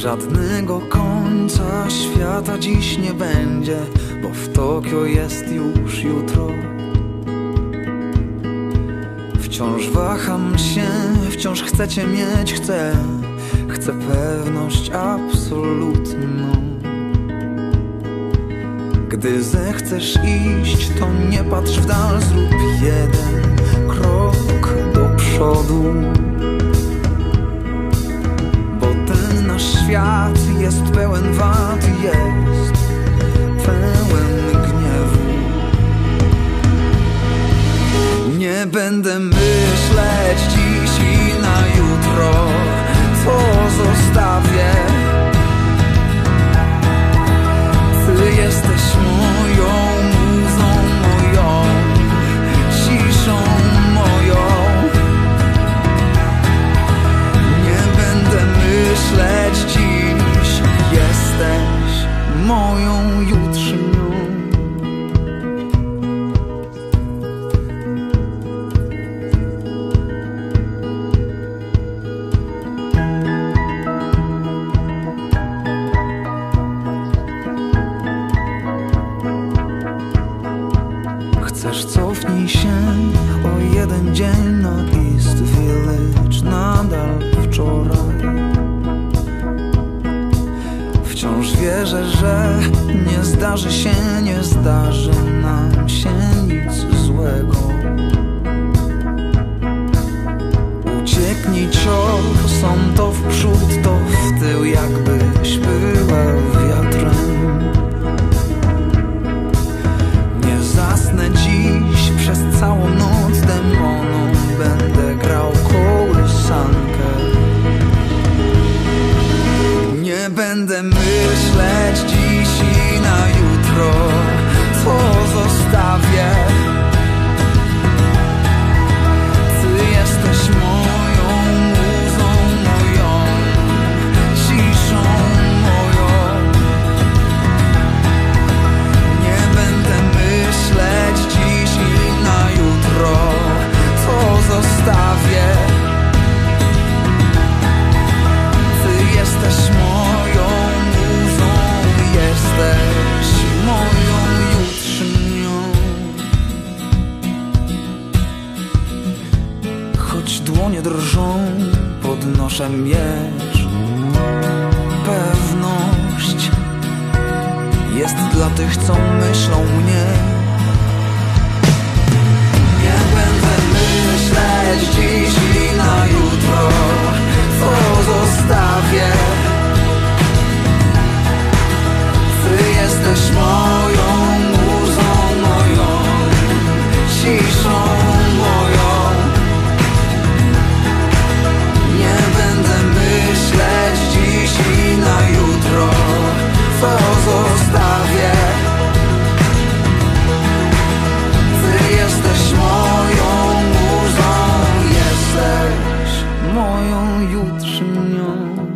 Żadnego końca świata dziś nie będzie, bo w Tokio jest już jutro. Wciąż waham się, wciąż chcecie mieć, chcę, chcę pewność absolutną. Gdy zechcesz iść, to nie patrz w dal, zrób jeden krok do przodu. Świat jest pełen wad, jest pełen gniewu. Nie będę myśleć dziś i na jutro, to zostawię. Ty jesteś moją muzą, moją ciszą moją. Myśleć cofnij się o jeden dzień na East Village Nadal wczoraj. Wciąż wierzę, że nie zdarzy się, nie zdarzy nam się nic złego myśleć dziś i na jutro To Choć dłonie drżą Podnoszę miecz Pewność jest dla tych, co myślą mnie. Nie będę myśleć dziś moją jutrzennią.